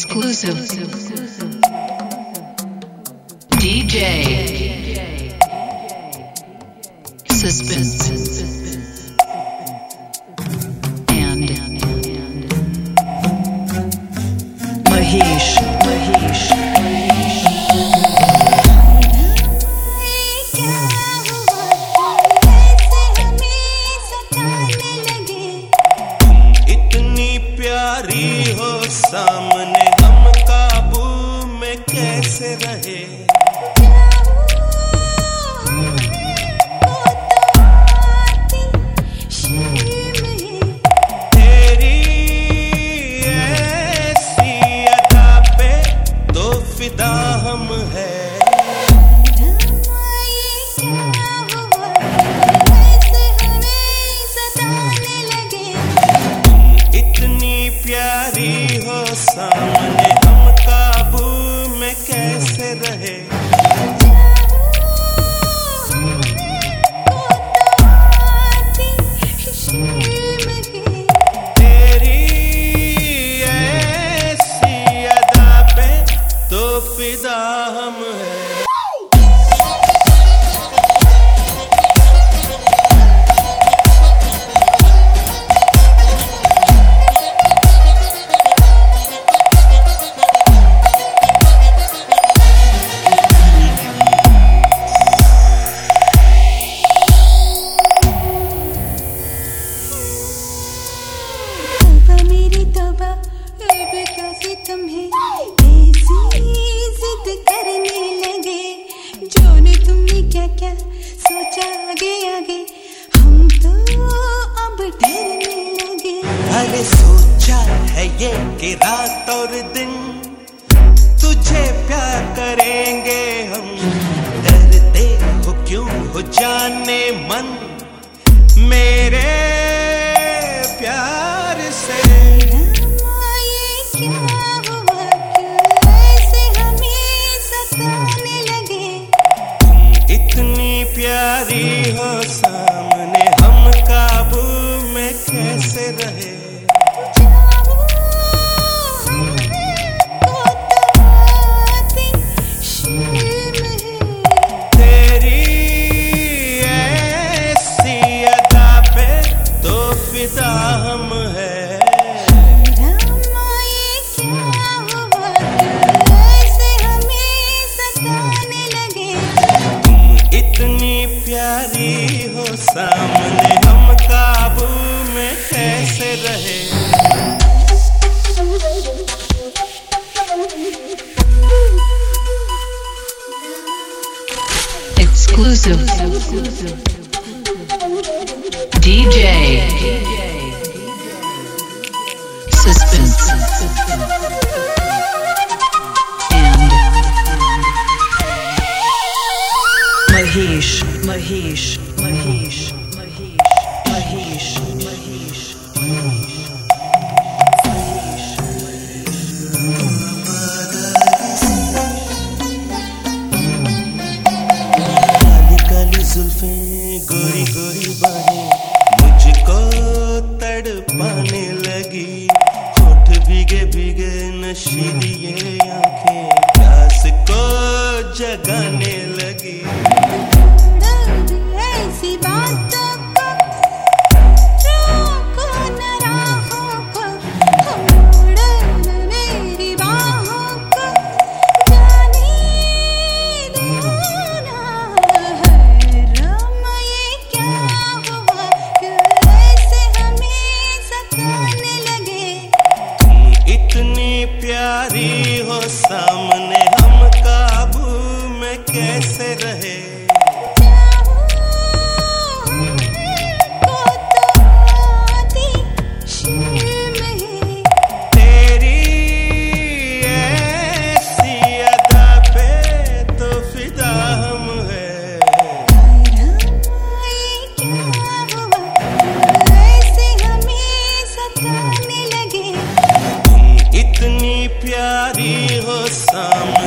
Exclusive. DJ. Suspense. रहे। तेरी पे तो फिदा हम है। इतनी प्यारी हो सामने Soul. तुम्हें ऐसी जिद करने लगे जोने तुमने क्या क्या सोचा आगे आगे? हम तो अब डरने लगे। अरे सोचा है ये कि रात और दिन तुझे प्यार करेंगे हम। डरते हो क्यों हो जाने मन मेरे प्यार से? ये क्या प्यारी हो प्यारी हो सामने हम काबू में कैसे रहे Exclusive. DJ. Suspense. जुल्फे गोरी गोरी बाहें, मुझको तड़पाने लगी। होठ भीगे भीगे नशीली ये आँखें, प्यास को जगा कितनी प्यारी हो सामने हम काबू में कैसे हो सम